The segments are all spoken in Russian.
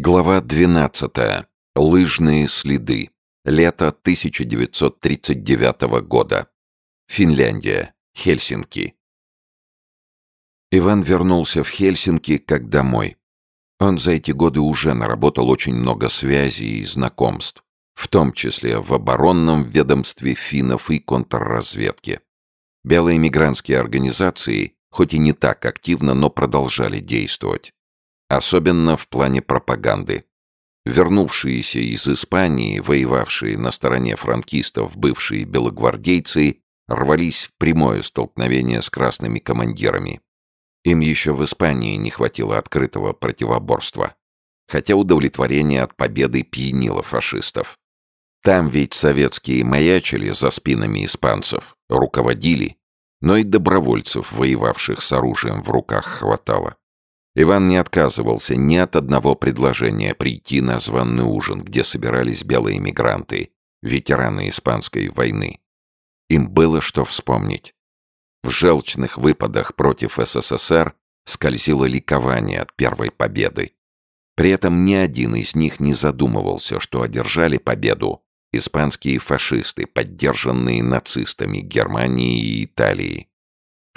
Глава 12. Лыжные следы. Лето 1939 года. Финляндия. Хельсинки. Иван вернулся в Хельсинки как домой. Он за эти годы уже наработал очень много связей и знакомств, в том числе в оборонном ведомстве финнов и контрразведке. Белые мигрантские организации, хоть и не так активно, но продолжали действовать. Особенно в плане пропаганды. Вернувшиеся из Испании, воевавшие на стороне франкистов бывшие белогвардейцы, рвались в прямое столкновение с красными командирами. Им еще в Испании не хватило открытого противоборства. Хотя удовлетворение от победы пьянило фашистов. Там ведь советские маячили за спинами испанцев, руководили, но и добровольцев, воевавших с оружием в руках, хватало. Иван не отказывался ни от одного предложения прийти на званный ужин, где собирались белые мигранты, ветераны Испанской войны. Им было что вспомнить. В желчных выпадах против СССР скользило ликование от первой победы. При этом ни один из них не задумывался, что одержали победу испанские фашисты, поддержанные нацистами Германии и Италии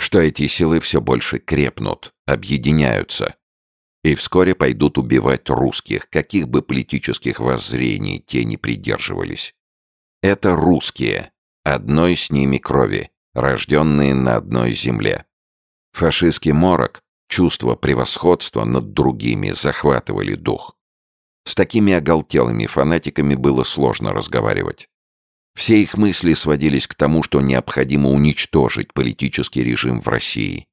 что эти силы все больше крепнут, объединяются и вскоре пойдут убивать русских, каких бы политических воззрений те не придерживались. Это русские, одной с ними крови, рожденные на одной земле. Фашистский морок, чувство превосходства над другими захватывали дух. С такими оголтелыми фанатиками было сложно разговаривать. Все их мысли сводились к тому, что необходимо уничтожить политический режим в России,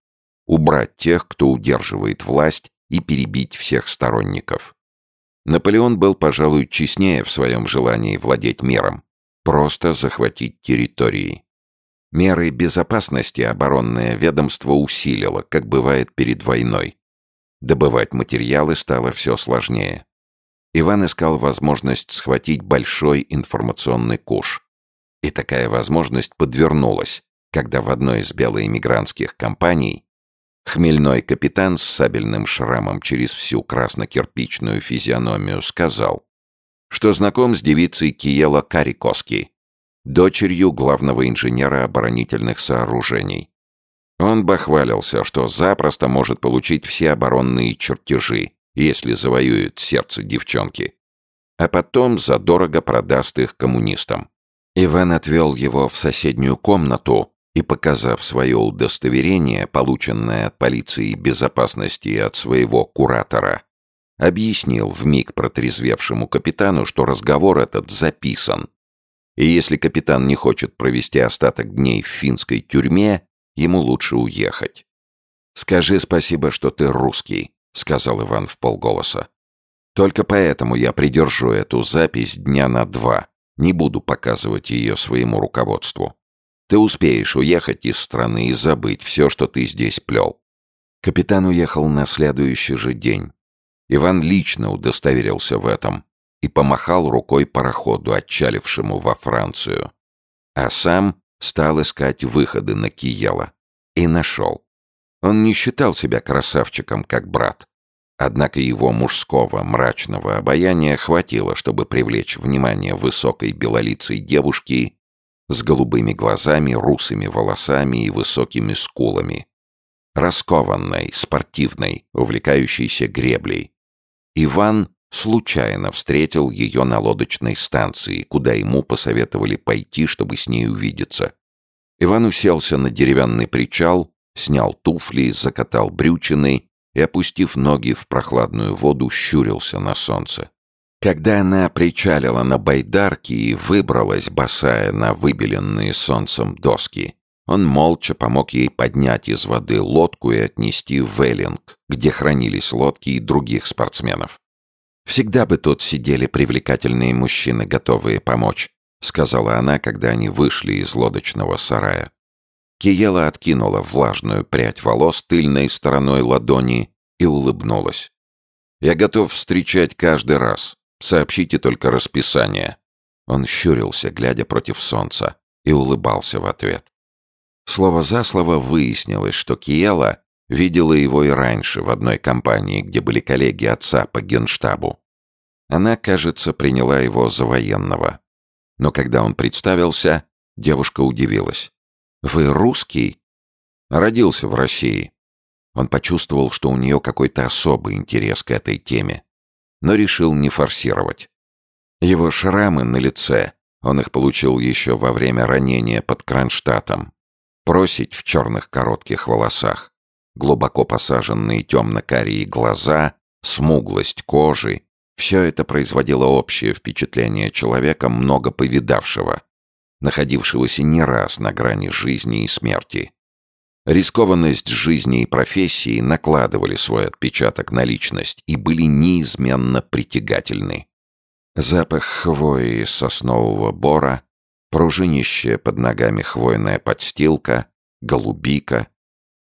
убрать тех, кто удерживает власть, и перебить всех сторонников. Наполеон был, пожалуй, честнее в своем желании владеть миром, просто захватить территории. Меры безопасности оборонное ведомство усилило, как бывает перед войной. Добывать материалы стало все сложнее. Иван искал возможность схватить большой информационный куш. И такая возможность подвернулась, когда в одной из белоэмигрантских компаний хмельной капитан с сабельным шрамом через всю красно-кирпичную физиономию сказал, что знаком с девицей Киела Карикоски, дочерью главного инженера оборонительных сооружений. Он бахвалился, что запросто может получить все оборонные чертежи, если завоюет сердце девчонки, а потом задорого продаст их коммунистам. Иван отвел его в соседнюю комнату и, показав свое удостоверение, полученное от полиции безопасности и от своего куратора, объяснил вмиг протрезвевшему капитану, что разговор этот записан. И если капитан не хочет провести остаток дней в финской тюрьме, ему лучше уехать. «Скажи спасибо, что ты русский», — сказал Иван в полголоса. «Только поэтому я придержу эту запись дня на два, не буду показывать ее своему руководству. Ты успеешь уехать из страны и забыть все, что ты здесь плел. Капитан уехал на следующий же день. Иван лично удостоверился в этом и помахал рукой пароходу, отчалившему во Францию. А сам стал искать выходы на Киела. И нашел. Он не считал себя красавчиком, как брат. Однако его мужского мрачного обаяния хватило, чтобы привлечь внимание высокой белолицей девушки с голубыми глазами, русыми волосами и высокими скулами. Раскованной, спортивной, увлекающейся греблей. Иван случайно встретил ее на лодочной станции, куда ему посоветовали пойти, чтобы с ней увидеться. Иван уселся на деревянный причал, снял туфли, закатал брючины и, опустив ноги в прохладную воду, щурился на солнце. Когда она причалила на байдарке и выбралась, босая на выбеленные солнцем доски, он молча помог ей поднять из воды лодку и отнести в Эллинг, где хранились лодки и других спортсменов. «Всегда бы тут сидели привлекательные мужчины, готовые помочь», сказала она, когда они вышли из лодочного сарая. Киела откинула влажную прядь волос тыльной стороной ладони и улыбнулась. «Я готов встречать каждый раз. Сообщите только расписание». Он щурился, глядя против солнца, и улыбался в ответ. Слово за слово выяснилось, что Киела видела его и раньше в одной компании, где были коллеги отца по генштабу. Она, кажется, приняла его за военного. Но когда он представился, девушка удивилась. «Вы русский?» «Родился в России». Он почувствовал, что у нее какой-то особый интерес к этой теме, но решил не форсировать. Его шрамы на лице, он их получил еще во время ранения под Кронштадтом, просить в черных коротких волосах, глубоко посаженные темно-карие глаза, смуглость кожи — все это производило общее впечатление человека, много повидавшего, находившегося не раз на грани жизни и смерти. Рискованность жизни и профессии накладывали свой отпечаток на личность и были неизменно притягательны. Запах хвои соснового бора, пружинищая под ногами хвойная подстилка, голубика.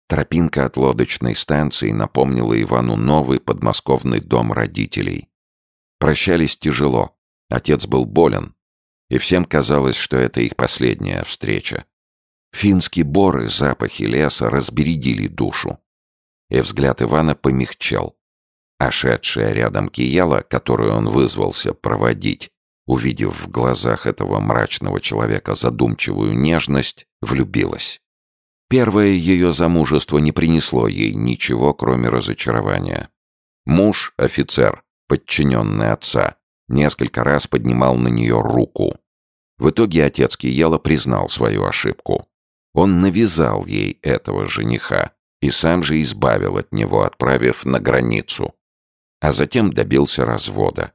Тропинка от лодочной станции напомнила Ивану новый подмосковный дом родителей. Прощались тяжело, отец был болен, и всем казалось, что это их последняя встреча. Финские боры, запахи леса разбередили душу. И взгляд Ивана помягчел. А шедшая рядом Кияла, которую он вызвался проводить, увидев в глазах этого мрачного человека задумчивую нежность, влюбилась. Первое ее замужество не принесло ей ничего, кроме разочарования. Муж, офицер, подчиненный отца, несколько раз поднимал на нее руку. В итоге отец Киела признал свою ошибку. Он навязал ей этого жениха и сам же избавил от него, отправив на границу. А затем добился развода.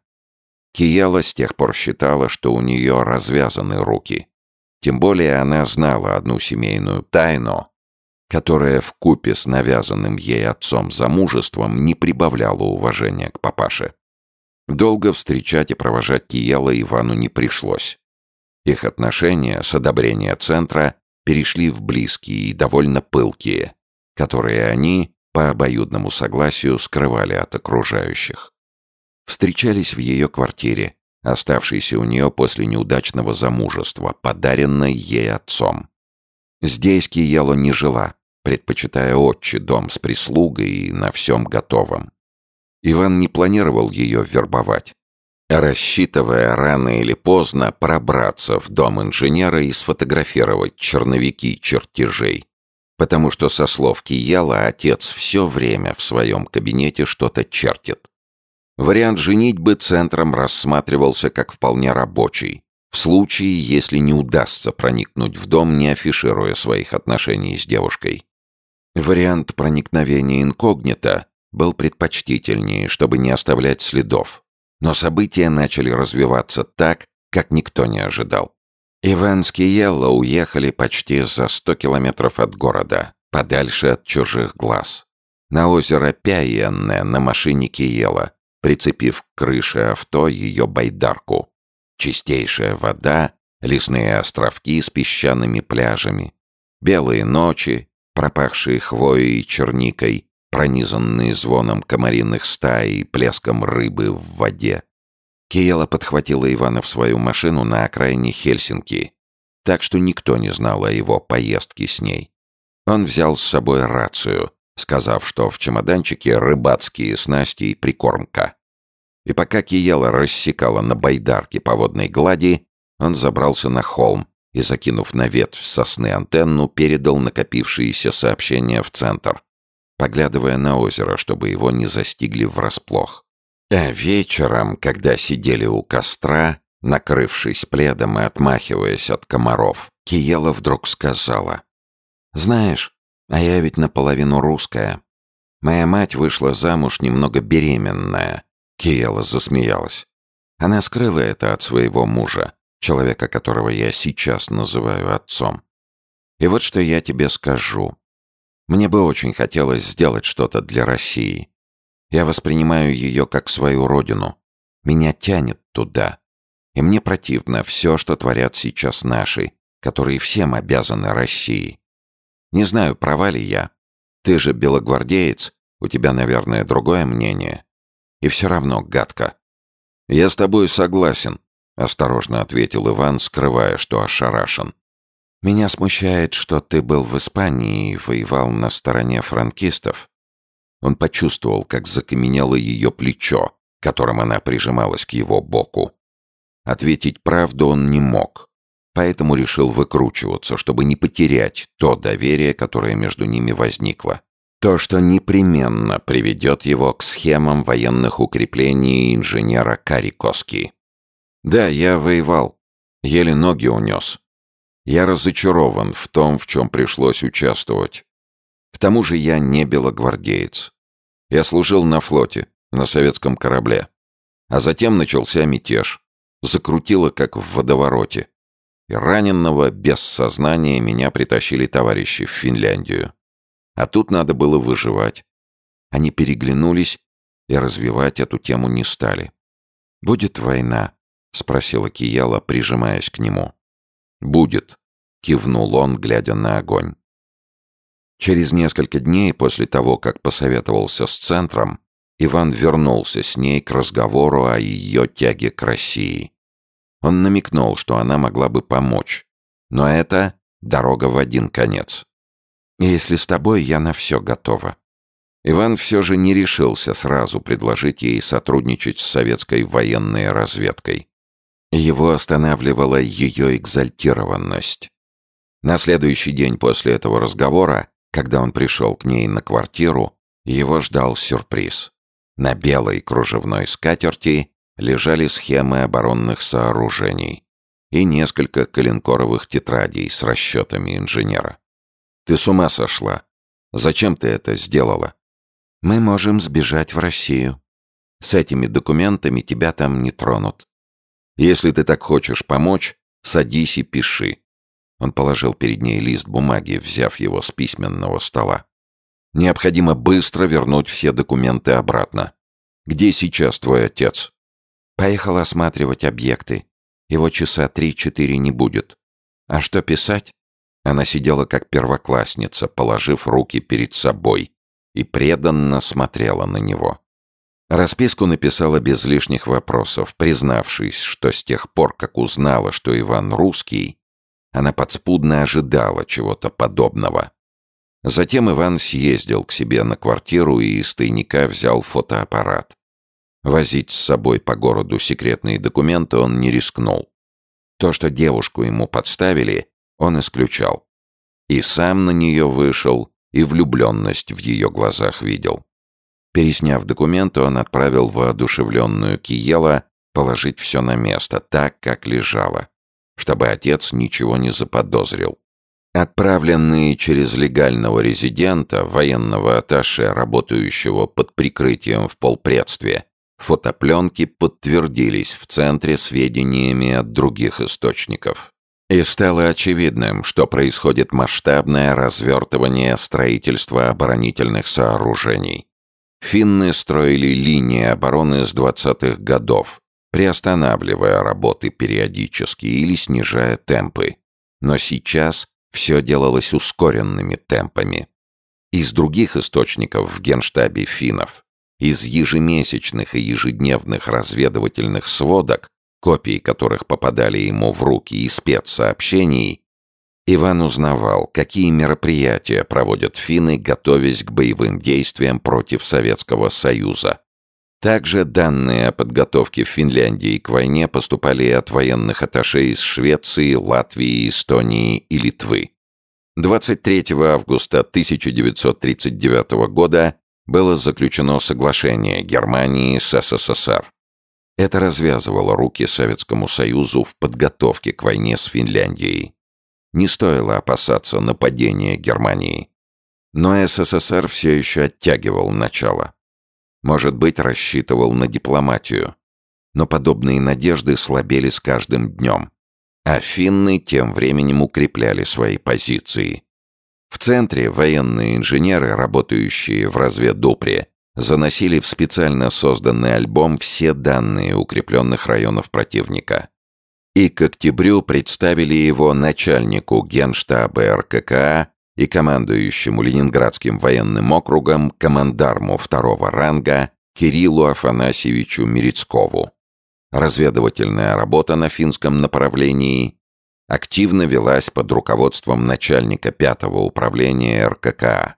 Кияла с тех пор считала, что у нее развязаны руки. Тем более она знала одну семейную тайну, которая в купе с навязанным ей отцом замужеством не прибавляла уважения к папаше. Долго встречать и провожать Кияла Ивану не пришлось. Их отношения с одобрения центра перешли в близкие и довольно пылкие, которые они, по обоюдному согласию, скрывали от окружающих встречались в ее квартире, оставшейся у нее после неудачного замужества, подаренной ей отцом. Здесь Киело не жила, предпочитая отчий дом с прислугой и на всем готовом. Иван не планировал ее вербовать, рассчитывая рано или поздно пробраться в дом инженера и сфотографировать черновики чертежей. Потому что, со слов Кияла, отец все время в своем кабинете что-то чертит. Вариант женитьбы центром рассматривался как вполне рабочий, в случае, если не удастся проникнуть в дом, не афишируя своих отношений с девушкой. Вариант проникновения инкогнито был предпочтительнее, чтобы не оставлять следов. Но события начали развиваться так, как никто не ожидал. Иван с Киелло уехали почти за 100 километров от города, подальше от чужих глаз. На озеро Пяенне на машине Киела, прицепив к крыше авто ее байдарку. Чистейшая вода, лесные островки с песчаными пляжами, белые ночи, пропахшие хвоей и черникой, пронизанные звоном комариных стай и плеском рыбы в воде. Киела подхватила Ивана в свою машину на окраине Хельсинки, так что никто не знал о его поездке с ней. Он взял с собой рацию, сказав, что в чемоданчике рыбацкие снасти и прикормка. И пока Киела рассекала на байдарке по водной глади, он забрался на холм и, закинув на ветвь сосны антенну, передал накопившиеся сообщения в центр, поглядывая на озеро, чтобы его не застигли врасплох. А вечером, когда сидели у костра, накрывшись пледом и отмахиваясь от комаров, Киела вдруг сказала. «Знаешь, а я ведь наполовину русская. Моя мать вышла замуж немного беременная». Киела засмеялась. Она скрыла это от своего мужа, человека, которого я сейчас называю отцом. И вот что я тебе скажу. Мне бы очень хотелось сделать что-то для России. Я воспринимаю ее как свою родину. Меня тянет туда. И мне противно все, что творят сейчас наши, которые всем обязаны России. Не знаю, права ли я. Ты же белогвардеец, у тебя, наверное, другое мнение. И все равно гадко. «Я с тобой согласен», — осторожно ответил Иван, скрывая, что ошарашен. Меня смущает, что ты был в Испании и воевал на стороне франкистов. Он почувствовал, как закаменело ее плечо, которым она прижималась к его боку. Ответить правду он не мог, поэтому решил выкручиваться, чтобы не потерять то доверие, которое между ними возникло. То, что непременно приведет его к схемам военных укреплений инженера Карикоски. Да, я воевал. Еле ноги унес. Я разочарован в том, в чем пришлось участвовать. К тому же я не белогвардеец. Я служил на флоте, на советском корабле. А затем начался мятеж. Закрутило, как в водовороте. И раненного, без сознания, меня притащили товарищи в Финляндию. А тут надо было выживать. Они переглянулись и развивать эту тему не стали. «Будет война?» — спросила Кияла, прижимаясь к нему. «Будет», — кивнул он, глядя на огонь. Через несколько дней после того, как посоветовался с центром, Иван вернулся с ней к разговору о ее тяге к России. Он намекнул, что она могла бы помочь, но это дорога в один конец. «Если с тобой, я на все готова». Иван все же не решился сразу предложить ей сотрудничать с советской военной разведкой. Его останавливала ее экзальтированность. На следующий день после этого разговора, когда он пришел к ней на квартиру, его ждал сюрприз. На белой кружевной скатерти лежали схемы оборонных сооружений и несколько коленкоровых тетрадей с расчетами инженера. «Ты с ума сошла? Зачем ты это сделала?» «Мы можем сбежать в Россию. С этими документами тебя там не тронут. Если ты так хочешь помочь, садись и пиши». Он положил перед ней лист бумаги, взяв его с письменного стола. «Необходимо быстро вернуть все документы обратно. Где сейчас твой отец?» «Поехал осматривать объекты. Его часа три-четыре не будет. А что писать?» Она сидела как первоклассница, положив руки перед собой, и преданно смотрела на него. Расписку написала без лишних вопросов, признавшись, что с тех пор, как узнала, что Иван русский, она подспудно ожидала чего-то подобного. Затем Иван съездил к себе на квартиру и из тайника взял фотоаппарат. Возить с собой по городу секретные документы он не рискнул. То, что девушку ему подставили, он исключал. И сам на нее вышел, и влюбленность в ее глазах видел. Пересняв документы, он отправил воодушевленную Киела положить все на место, так, как лежало, чтобы отец ничего не заподозрил. Отправленные через легального резидента, военного атташе, работающего под прикрытием в полпредстве, фотопленки подтвердились в центре сведениями от других источников. И стало очевидным, что происходит масштабное развертывание строительства оборонительных сооружений. Финны строили линии обороны с 20-х годов, приостанавливая работы периодически или снижая темпы. Но сейчас все делалось ускоренными темпами. Из других источников в генштабе финнов, из ежемесячных и ежедневных разведывательных сводок, копии которых попадали ему в руки и спецсообщений, Иван узнавал, какие мероприятия проводят финны, готовясь к боевым действиям против Советского Союза. Также данные о подготовке Финляндии к войне поступали от военных атташе из Швеции, Латвии, Эстонии и Литвы. 23 августа 1939 года было заключено соглашение Германии с СССР. Это развязывало руки Советскому Союзу в подготовке к войне с Финляндией. Не стоило опасаться нападения Германии. Но СССР все еще оттягивал начало. Может быть, рассчитывал на дипломатию. Но подобные надежды слабели с каждым днем. А финны тем временем укрепляли свои позиции. В центре военные инженеры, работающие в разведдупре, заносили в специально созданный альбом все данные укрепленных районов противника и к октябрю представили его начальнику генштаба РККА и командующему Ленинградским военным округом командарму второго ранга Кириллу Афанасьевичу Мерецкову. Разведывательная работа на финском направлении активно велась под руководством начальника пятого управления РККА,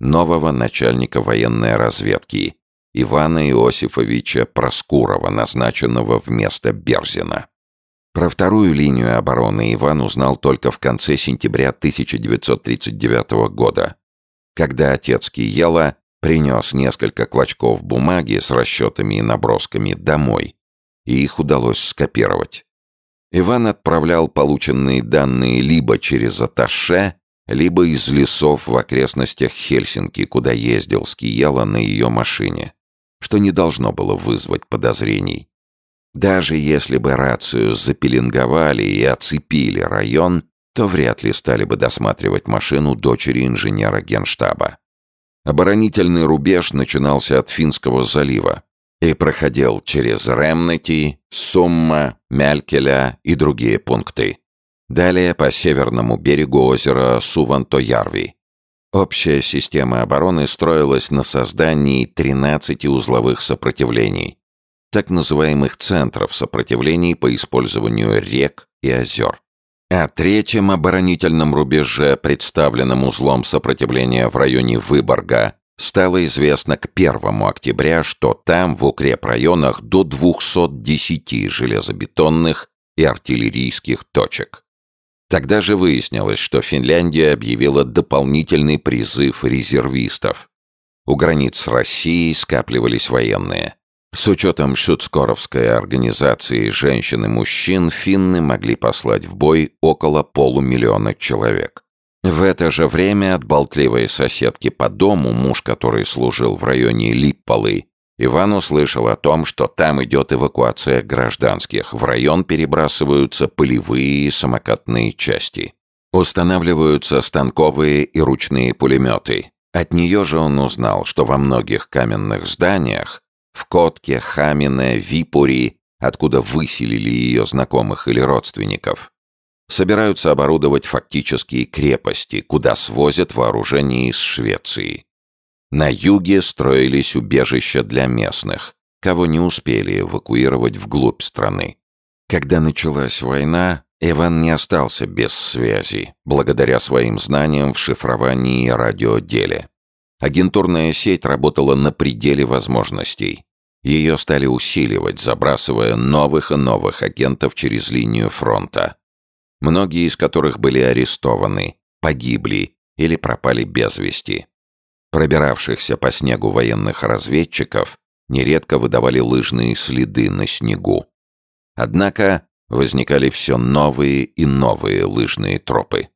нового начальника военной разведки Ивана Иосифовича Проскурова, назначенного вместо Берзина. Про вторую линию обороны Иван узнал только в конце сентября 1939 года, когда отец Киела принес несколько клочков бумаги с расчетами и набросками домой, и их удалось скопировать. Иван отправлял полученные данные либо через Аташе, либо из лесов в окрестностях Хельсинки, куда ездил Скиела на ее машине, что не должно было вызвать подозрений. Даже если бы рацию запеленговали и оцепили район, то вряд ли стали бы досматривать машину дочери инженера генштаба. Оборонительный рубеж начинался от Финского залива и проходил через Ремнети, Сумма, Мялькеля и другие пункты. Далее по северному берегу озера Сувантоярви. Общая система обороны строилась на создании 13 узловых сопротивлений, так называемых центров сопротивлений по использованию рек и озер. О третьем оборонительном рубеже, представленном узлом сопротивления в районе Выборга, стало известно к 1 октября, что там в укрепрайонах до 210 железобетонных и артиллерийских точек. Тогда же выяснилось, что Финляндия объявила дополнительный призыв резервистов. У границ России скапливались военные. С учетом шуцкоровской организации женщин и мужчин, финны могли послать в бой около полумиллиона человек. В это же время от болтливой соседки по дому, муж который служил в районе Липполы, Иван услышал о том, что там идет эвакуация гражданских, в район перебрасываются полевые и самокатные части. Устанавливаются станковые и ручные пулеметы. От нее же он узнал, что во многих каменных зданиях, в Котке, Хамине, Випури, откуда выселили ее знакомых или родственников, собираются оборудовать фактические крепости, куда свозят вооружение из Швеции. На юге строились убежища для местных, кого не успели эвакуировать вглубь страны. Когда началась война, Иван не остался без связи, благодаря своим знаниям в шифровании и радиоделе. Агентурная сеть работала на пределе возможностей. Ее стали усиливать, забрасывая новых и новых агентов через линию фронта. Многие из которых были арестованы, погибли или пропали без вести. Пробиравшихся по снегу военных разведчиков нередко выдавали лыжные следы на снегу. Однако возникали все новые и новые лыжные тропы.